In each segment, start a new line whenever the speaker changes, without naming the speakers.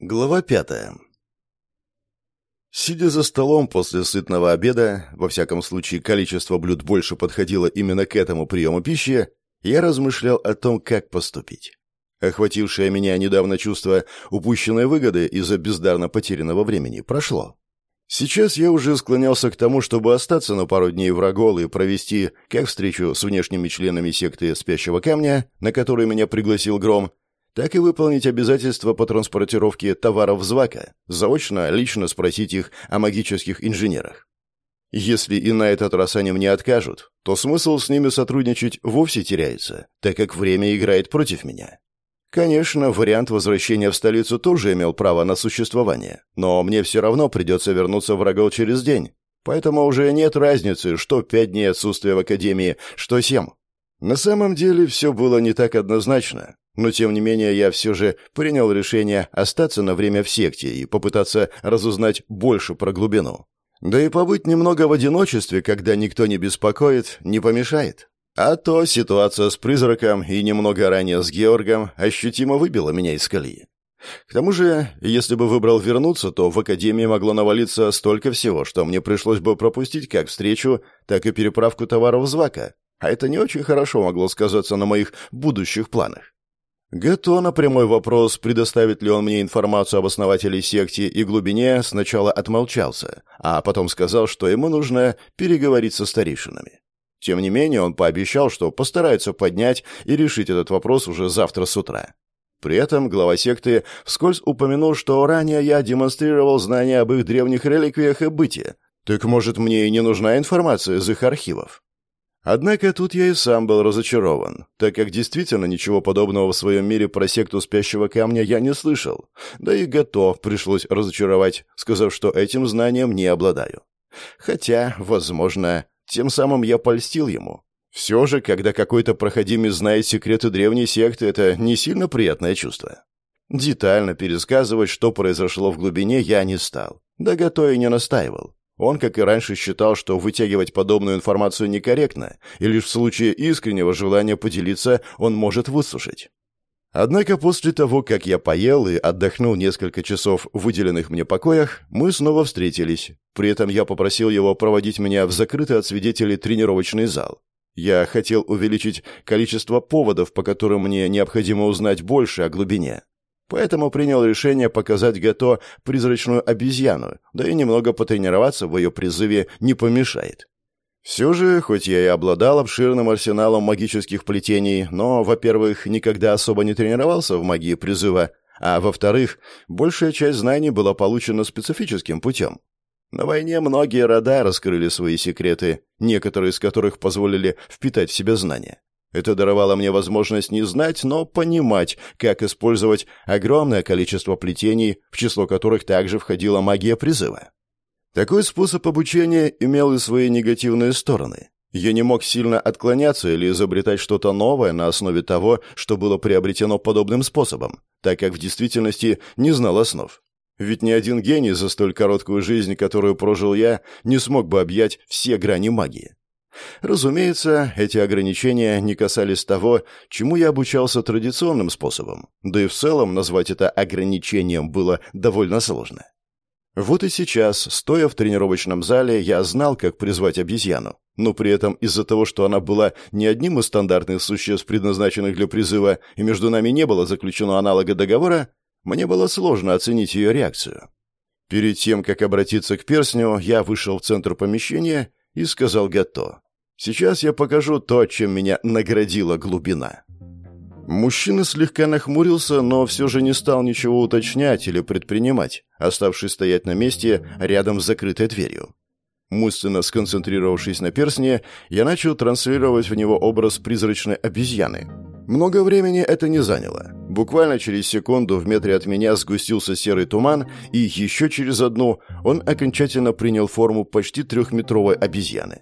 Глава пятая. Сидя за столом после сытного обеда, во всяком случае количество блюд больше подходило именно к этому приему пищи, я размышлял о том, как поступить. Охватившее меня недавно чувство упущенной выгоды из-за бездарно потерянного времени прошло. Сейчас я уже склонялся к тому, чтобы остаться на пару дней в Рогол и провести как встречу с внешними членами секты Спящего Камня, на которую меня пригласил Гром, так и выполнить обязательства по транспортировке товаров Звака, заочно лично спросить их о магических инженерах. Если и на этот раз они мне откажут, то смысл с ними сотрудничать вовсе теряется, так как время играет против меня. Конечно, вариант возвращения в столицу тоже имел право на существование, но мне все равно придется вернуться в Рогол через день, поэтому уже нет разницы, что пять дней отсутствия в Академии, что семь. На самом деле все было не так однозначно, но, тем не менее, я все же принял решение остаться на время в секте и попытаться разузнать больше про глубину. Да и побыть немного в одиночестве, когда никто не беспокоит, не помешает. А то ситуация с призраком и немного ранее с Георгом ощутимо выбила меня из колеи. К тому же, если бы выбрал вернуться, то в академии могло навалиться столько всего, что мне пришлось бы пропустить как встречу, так и переправку товаров Звака. А это не очень хорошо могло сказаться на моих будущих планах. Гато на прямой вопрос, предоставит ли он мне информацию об основателе секте и глубине, сначала отмолчался, а потом сказал, что ему нужно переговорить со старейшинами. Тем не менее, он пообещал, что постарается поднять и решить этот вопрос уже завтра с утра. При этом глава секты вскользь упомянул, что ранее я демонстрировал знания об их древних реликвиях и бытии. Так может, мне и не нужна информация из их архивов? Однако тут я и сам был разочарован, так как действительно ничего подобного в своем мире про секту спящего камня я не слышал. Да и готов пришлось разочаровать, сказав, что этим знанием не обладаю. Хотя, возможно, тем самым я польстил ему. Все же, когда какой-то проходимец знает секреты древней секты, это не сильно приятное чувство. Детально пересказывать, что произошло в глубине, я не стал. Да готов и не настаивал. Он, как и раньше, считал, что вытягивать подобную информацию некорректно, и лишь в случае искреннего желания поделиться он может выслушать. Однако после того, как я поел и отдохнул несколько часов в выделенных мне покоях, мы снова встретились. При этом я попросил его проводить меня в закрытый от свидетелей тренировочный зал. Я хотел увеличить количество поводов, по которым мне необходимо узнать больше о глубине. Поэтому принял решение показать Гато призрачную обезьяну, да и немного потренироваться в ее призыве не помешает. Все же, хоть я и обладал обширным арсеналом магических плетений, но, во-первых, никогда особо не тренировался в магии призыва, а во-вторых, большая часть знаний была получена специфическим путем. На войне многие рода раскрыли свои секреты, некоторые из которых позволили впитать в себя знания. Это даровало мне возможность не знать, но понимать, как использовать огромное количество плетений, в число которых также входила магия призыва. Такой способ обучения имел и свои негативные стороны. Я не мог сильно отклоняться или изобретать что-то новое на основе того, что было приобретено подобным способом, так как в действительности не знал основ. Ведь ни один гений за столь короткую жизнь, которую прожил я, не смог бы объять все грани магии. Разумеется, эти ограничения не касались того, чему я обучался традиционным способом, да и в целом назвать это ограничением было довольно сложно. Вот и сейчас, стоя в тренировочном зале, я знал, как призвать обезьяну, но при этом из-за того, что она была не одним из стандартных существ, предназначенных для призыва, и между нами не было заключено аналога договора, мне было сложно оценить ее реакцию. Перед тем, как обратиться к перстню, я вышел в центр помещения и сказал «Гато». Сейчас я покажу то, чем меня наградила глубина. Мужчина слегка нахмурился, но все же не стал ничего уточнять или предпринимать, оставшись стоять на месте рядом с закрытой дверью. Мысленно сконцентрировавшись на перстне, я начал транслировать в него образ призрачной обезьяны. Много времени это не заняло. Буквально через секунду в метре от меня сгустился серый туман, и еще через одну он окончательно принял форму почти трехметровой обезьяны.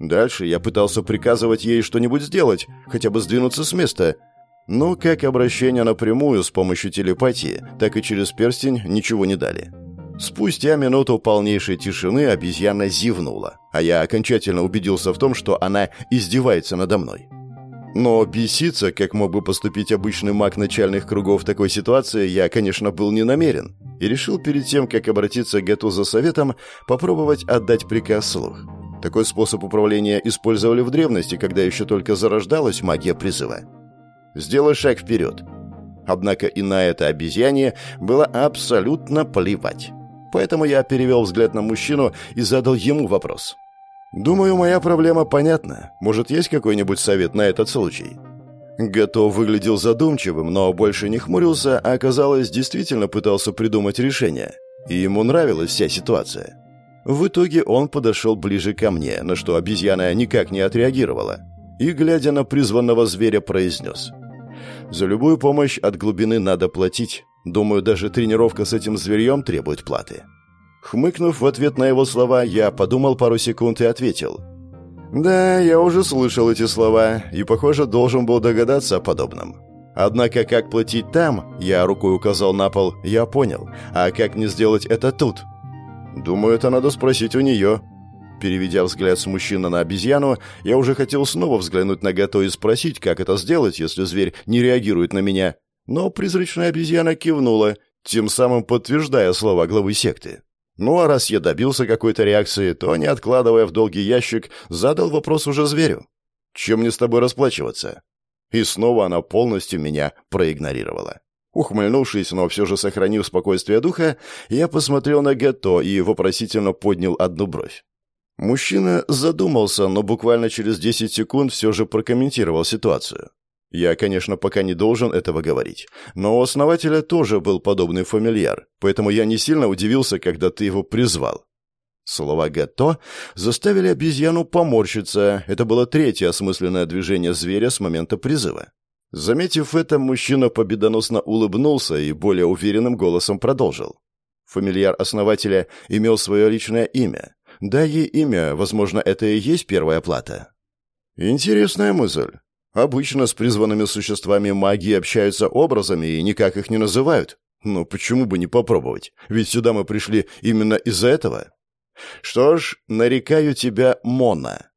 Дальше я пытался приказывать ей что-нибудь сделать, хотя бы сдвинуться с места. Но как обращение напрямую с помощью телепатии, так и через перстень ничего не дали. Спустя минуту полнейшей тишины обезьяна зевнула, а я окончательно убедился в том, что она издевается надо мной. Но беситься, как мог бы поступить обычный маг начальных кругов в такой ситуации, я, конечно, был не намерен. И решил перед тем, как обратиться к Гету за советом, попробовать отдать приказ слух. Такой способ управления использовали в древности, когда еще только зарождалась магия призыва. «Сделай шаг вперед». Однако и на это обезьяне было абсолютно плевать. Поэтому я перевел взгляд на мужчину и задал ему вопрос. «Думаю, моя проблема понятна. Может, есть какой-нибудь совет на этот случай?» Готов выглядел задумчивым, но больше не хмурился, а, оказалось, действительно пытался придумать решение. И ему нравилась вся ситуация. В итоге он подошел ближе ко мне, на что обезьяна никак не отреагировала. И, глядя на призванного зверя, произнес. «За любую помощь от глубины надо платить. Думаю, даже тренировка с этим зверьем требует платы». Хмыкнув в ответ на его слова, я подумал пару секунд и ответил. «Да, я уже слышал эти слова, и, похоже, должен был догадаться о подобном. Однако, как платить там, я рукой указал на пол, я понял. А как не сделать это тут?» «Думаю, это надо спросить у нее». Переведя взгляд с мужчины на обезьяну, я уже хотел снова взглянуть на Гато и спросить, как это сделать, если зверь не реагирует на меня. Но призрачная обезьяна кивнула, тем самым подтверждая слова главы секты. Ну а раз я добился какой-то реакции, то, не откладывая в долгий ящик, задал вопрос уже зверю. «Чем мне с тобой расплачиваться?» И снова она полностью меня проигнорировала. Ухмыльнувшись, но все же сохранив спокойствие духа, я посмотрел на Гетто и вопросительно поднял одну бровь. Мужчина задумался, но буквально через 10 секунд все же прокомментировал ситуацию. Я, конечно, пока не должен этого говорить, но у основателя тоже был подобный фамильяр, поэтому я не сильно удивился, когда ты его призвал. Слова «гетто» заставили обезьяну поморщиться. Это было третье осмысленное движение зверя с момента призыва. Заметив это, мужчина победоносно улыбнулся и более уверенным голосом продолжил. Фамильяр основателя имел свое личное имя. Дай ей имя, возможно, это и есть первая плата. Интересная мысль. Обычно с призванными существами магии общаются образами и никак их не называют. Но почему бы не попробовать? Ведь сюда мы пришли именно из-за этого. Что ж, нарекаю тебя Мона.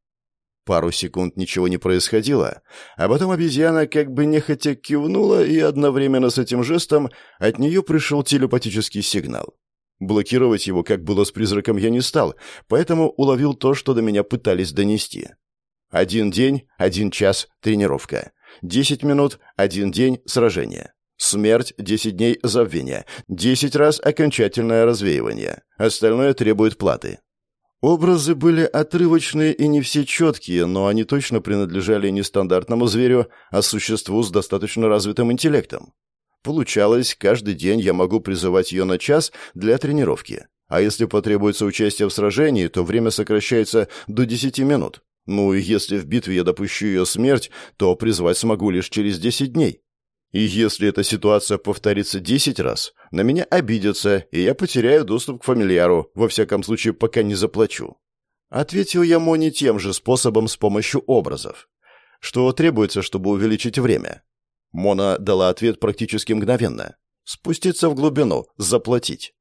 Пару секунд ничего не происходило, а потом обезьяна как бы нехотя кивнула, и одновременно с этим жестом от нее пришел телепатический сигнал. Блокировать его, как было с призраком, я не стал, поэтому уловил то, что до меня пытались донести. Один день, один час – тренировка. Десять минут, один день – сражение. Смерть, десять дней забвения. Десять раз окончательное развеивание. Остальное требует платы. Образы были отрывочные и не все четкие, но они точно принадлежали не стандартному зверю, а существу с достаточно развитым интеллектом. Получалось, каждый день я могу призывать ее на час для тренировки. А если потребуется участие в сражении, то время сокращается до 10 минут. Ну и если в битве я допущу ее смерть, то призвать смогу лишь через 10 дней. И если эта ситуация повторится 10 раз, на меня обидятся, и я потеряю доступ к фамильяру, во всяком случае, пока не заплачу. Ответил я Моне тем же способом с помощью образов. Что требуется, чтобы увеличить время? Мона дала ответ практически мгновенно. Спуститься в глубину, заплатить.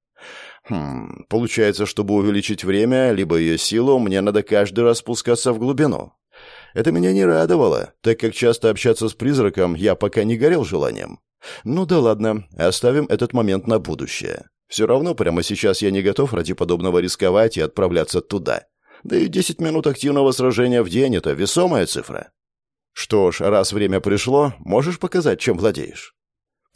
Хм, получается, чтобы увеличить время, либо ее силу, мне надо каждый раз спускаться в глубину. Это меня не радовало, так как часто общаться с призраком я пока не горел желанием. Ну да ладно, оставим этот момент на будущее. Все равно прямо сейчас я не готов ради подобного рисковать и отправляться туда. Да и 10 минут активного сражения в день — это весомая цифра. Что ж, раз время пришло, можешь показать, чем владеешь.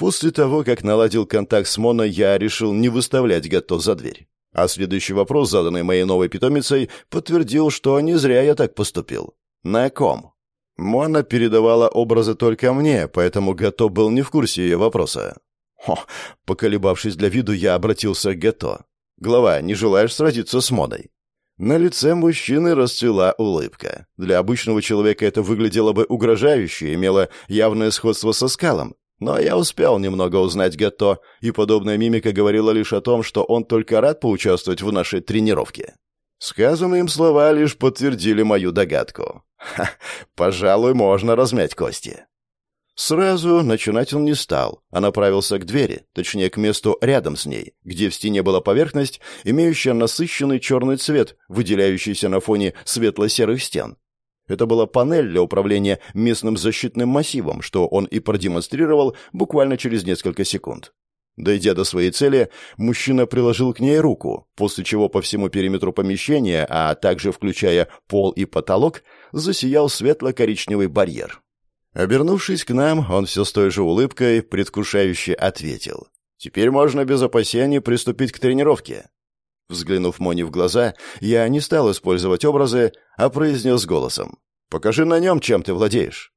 После того, как наладил контакт с Моно, я решил не выставлять Гатто за дверь. А следующий вопрос, заданный моей новой питомицей, подтвердил, что не зря я так поступил. На ком? Мона передавала образы только мне, поэтому Гато был не в курсе ее вопроса. Хо, поколебавшись для виду, я обратился к Гато. «Глава, не желаешь сразиться с Моной?» На лице мужчины расцвела улыбка. Для обычного человека это выглядело бы угрожающе, имело явное сходство со скалом. Но я успел немного узнать Гетто, и подобная мимика говорила лишь о том, что он только рад поучаствовать в нашей тренировке. Сказанные им слова лишь подтвердили мою догадку. Ха, пожалуй, можно размять кости. Сразу начинать он не стал, а направился к двери, точнее, к месту рядом с ней, где в стене была поверхность, имеющая насыщенный черный цвет, выделяющийся на фоне светло-серых стен. Это была панель для управления местным защитным массивом, что он и продемонстрировал буквально через несколько секунд. Дойдя до своей цели, мужчина приложил к ней руку, после чего по всему периметру помещения, а также включая пол и потолок, засиял светло-коричневый барьер. Обернувшись к нам, он все с той же улыбкой предвкушающе ответил. «Теперь можно без опасений приступить к тренировке». Взглянув Мони в глаза, я не стал использовать образы, а произнес голосом. «Покажи на нем, чем ты владеешь».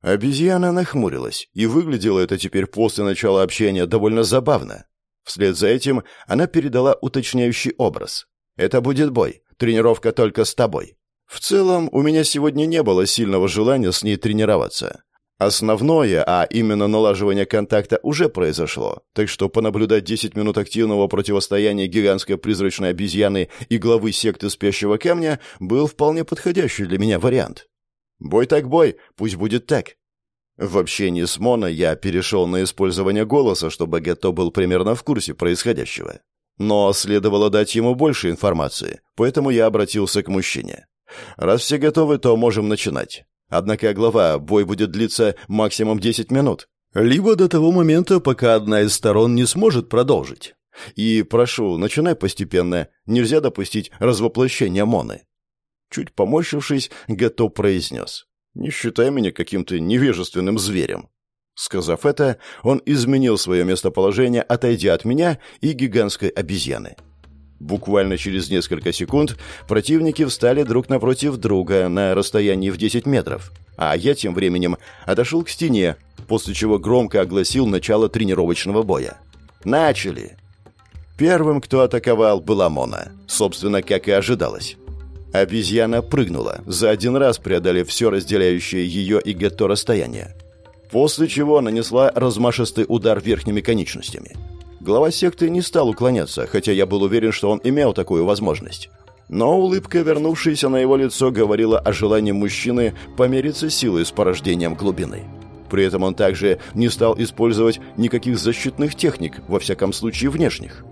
Обезьяна нахмурилась, и выглядело это теперь после начала общения довольно забавно. Вслед за этим она передала уточняющий образ. «Это будет бой. Тренировка только с тобой. В целом, у меня сегодня не было сильного желания с ней тренироваться. Основное, а именно налаживание контакта уже произошло, так что понаблюдать 10 минут активного противостояния гигантской призрачной обезьяны и главы секты спящего камня был вполне подходящий для меня вариант. Бой так бой, пусть будет так. В общении с Моно я перешел на использование голоса, чтобы Гетто был примерно в курсе происходящего. Но следовало дать ему больше информации, поэтому я обратился к мужчине. Раз все готовы, то можем начинать. Однако, глава, бой будет длиться максимум 10 минут. Либо до того момента, пока одна из сторон не сможет продолжить. И прошу, начинай постепенно. Нельзя допустить развоплощения Моны. Чуть поморщившись, Гато произнес. «Не считай меня каким-то невежественным зверем». Сказав это, он изменил свое местоположение, отойдя от меня и гигантской обезьяны. Буквально через несколько секунд противники встали друг напротив друга на расстоянии в 10 метров, а я тем временем отошел к стене, после чего громко огласил начало тренировочного боя. «Начали!» Первым, кто атаковал, была Мона, собственно, как и ожидалось. Обезьяна прыгнула, за один раз преодолев все разделяющее ее и Гетто расстояние, после чего нанесла размашистый удар верхними конечностями – Глава секты не стал уклоняться, хотя я был уверен, что он имел такую возможность. Но улыбка, вернувшаяся на его лицо, говорила о желании мужчины помериться силой с порождением глубины. При этом он также не стал использовать никаких защитных техник, во всяком случае внешних.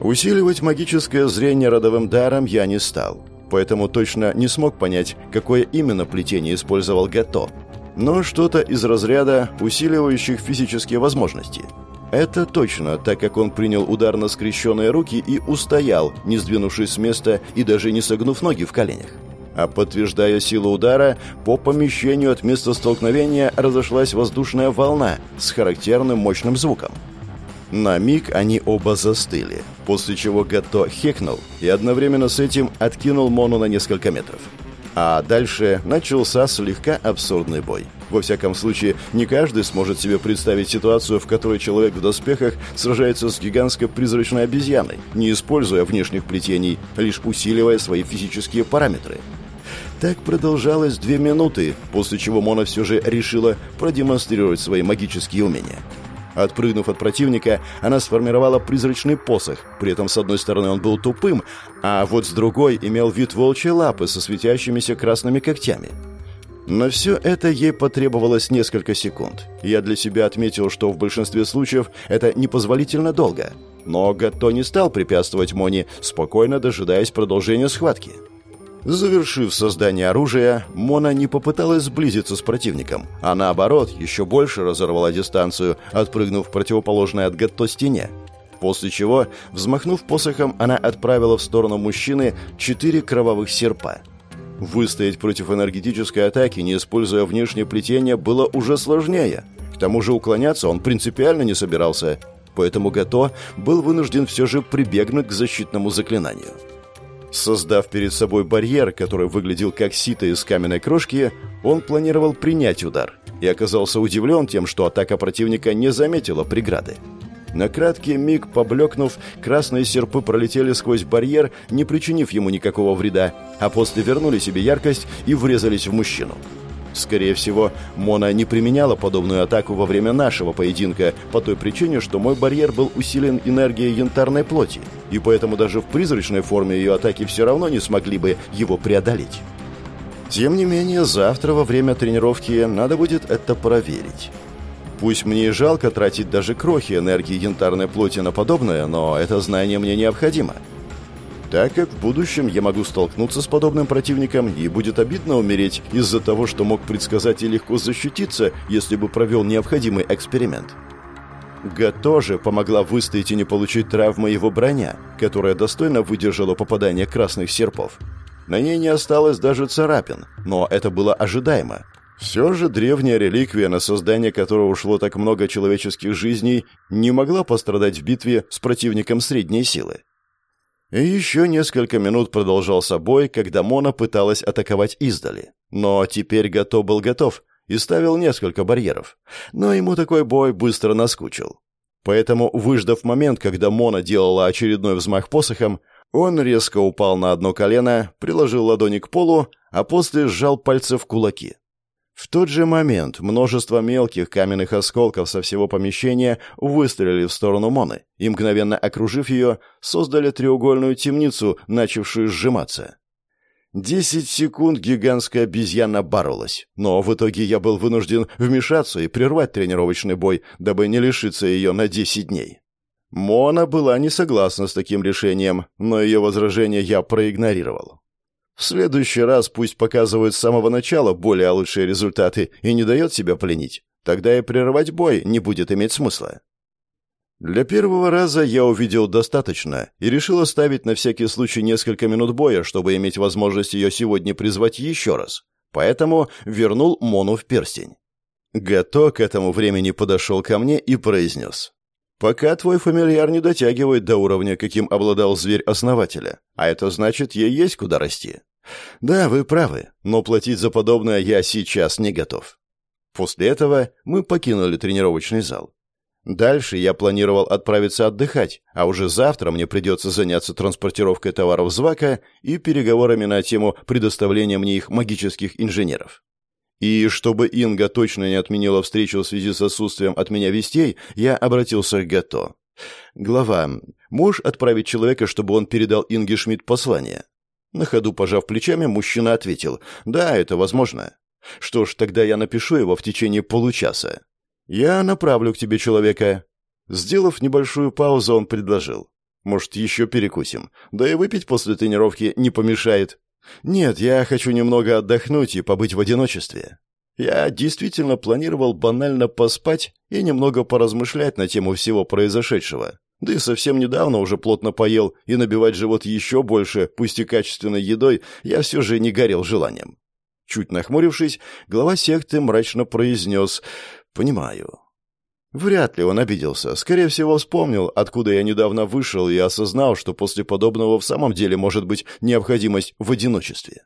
Усиливать магическое зрение родовым даром я не стал, поэтому точно не смог понять, какое именно плетение использовал Гато. Но что-то из разряда усиливающих физические возможности – это точно, так как он принял удар на скрещенные руки и устоял, не сдвинувшись с места и даже не согнув ноги в коленях. А подтверждая силу удара, по помещению от места столкновения разошлась воздушная волна с характерным мощным звуком. На миг они оба застыли, после чего Гато хекнул и одновременно с этим откинул Мону на несколько метров. А дальше начался слегка абсурдный бой – во всяком случае, не каждый сможет себе представить ситуацию, в которой человек в доспехах сражается с гигантской призрачной обезьяной, не используя внешних плетений, лишь усиливая свои физические параметры. Так продолжалось две минуты, после чего Мона все же решила продемонстрировать свои магические умения. Отпрыгнув от противника, она сформировала призрачный посох. При этом с одной стороны он был тупым, а вот с другой имел вид волчьей лапы со светящимися красными когтями. Но все это ей потребовалось несколько секунд. Я для себя отметил, что в большинстве случаев это непозволительно долго. Но Гатто не стал препятствовать Мони, спокойно дожидаясь продолжения схватки. Завершив создание оружия, Мона не попыталась сблизиться с противником, а наоборот, еще больше разорвала дистанцию, отпрыгнув противоположной от Гатто стене. После чего, взмахнув посохом, она отправила в сторону мужчины четыре кровавых серпа – Выстоять против энергетической атаки, не используя внешнее плетение, было уже сложнее. К тому же уклоняться он принципиально не собирался, поэтому Гато был вынужден все же прибегнуть к защитному заклинанию. Создав перед собой барьер, который выглядел как сито из каменной крошки, он планировал принять удар и оказался удивлен тем, что атака противника не заметила преграды. На краткий миг, поблекнув, красные серпы пролетели сквозь барьер, не причинив ему никакого вреда, а после вернули себе яркость и врезались в мужчину. Скорее всего, Мона не применяла подобную атаку во время нашего поединка по той причине, что мой барьер был усилен энергией янтарной плоти, и поэтому даже в призрачной форме ее атаки все равно не смогли бы его преодолеть. Тем не менее, завтра во время тренировки надо будет это проверить. Пусть мне и жалко тратить даже крохи энергии янтарной плоти на подобное, но это знание мне необходимо. так как в будущем я могу столкнуться с подобным противником и будет обидно умереть из-за того, что мог предсказать и легко защититься, если бы провел необходимый эксперимент. Га тоже помогла выстоять и не получить травмы его броня, которая достойно выдержала попадание красных серпов. На ней не осталось даже царапин, но это было ожидаемо. Все же древняя реликвия, на создание которой ушло так много человеческих жизней, не могла пострадать в битве с противником средней силы. И еще несколько минут продолжался бой, когда Мона пыталась атаковать издали. Но теперь Гато был готов и ставил несколько барьеров. Но ему такой бой быстро наскучил. Поэтому, выждав момент, когда Мона делала очередной взмах посохом, он резко упал на одно колено, приложил ладони к полу, а после сжал пальцы в кулаки. В тот же момент множество мелких каменных осколков со всего помещения выстрелили в сторону Моны и, мгновенно окружив ее, создали треугольную темницу, начавшую сжиматься. Десять секунд гигантская обезьяна боролась, но в итоге я был вынужден вмешаться и прервать тренировочный бой, дабы не лишиться ее на десять дней. Мона была не согласна с таким решением, но ее возражение я проигнорировал. В следующий раз пусть показывают с самого начала более лучшие результаты и не дает себя пленить. Тогда и прерывать бой не будет иметь смысла. Для первого раза я увидел достаточно и решил оставить на всякий случай несколько минут боя, чтобы иметь возможность ее сегодня призвать еще раз. Поэтому вернул Мону в перстень. Гато к этому времени подошел ко мне и произнес. Пока твой фамильяр не дотягивает до уровня, каким обладал зверь основателя, а это значит, ей есть куда расти. Да, вы правы, но платить за подобное я сейчас не готов. После этого мы покинули тренировочный зал. Дальше я планировал отправиться отдыхать, а уже завтра мне придется заняться транспортировкой товаров Звака и переговорами на тему предоставления мне их магических инженеров. И чтобы Инга точно не отменила встречу в связи с отсутствием от меня вестей, я обратился к Гато. «Глава, можешь отправить человека, чтобы он передал Инге Шмидт послание?» На ходу пожав плечами, мужчина ответил. «Да, это возможно». «Что ж, тогда я напишу его в течение получаса». «Я направлю к тебе человека». Сделав небольшую паузу, он предложил. «Может, еще перекусим? Да и выпить после тренировки не помешает». «Нет, я хочу немного отдохнуть и побыть в одиночестве». Я действительно планировал банально поспать и немного поразмышлять на тему всего произошедшего. Да и совсем недавно уже плотно поел, и набивать живот еще больше, пусть и качественной едой, я все же не горел желанием. Чуть нахмурившись, глава секты мрачно произнес «Понимаю». Вряд ли он обиделся. Скорее всего, вспомнил, откуда я недавно вышел, и осознал, что после подобного в самом деле может быть необходимость в одиночестве.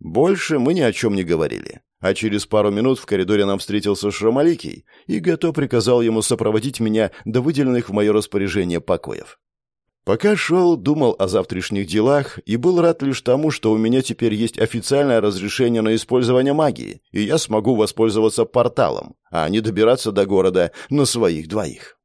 Больше мы ни о чем не говорили. А через пару минут в коридоре нам встретился Шрамаликий, и Гато приказал ему сопроводить меня до выделенных в мое распоряжение покоев. Пока шел, думал о завтрашних делах и был рад лишь тому, что у меня теперь есть официальное разрешение на использование магии, и я смогу воспользоваться порталом, а не добираться до города на своих двоих.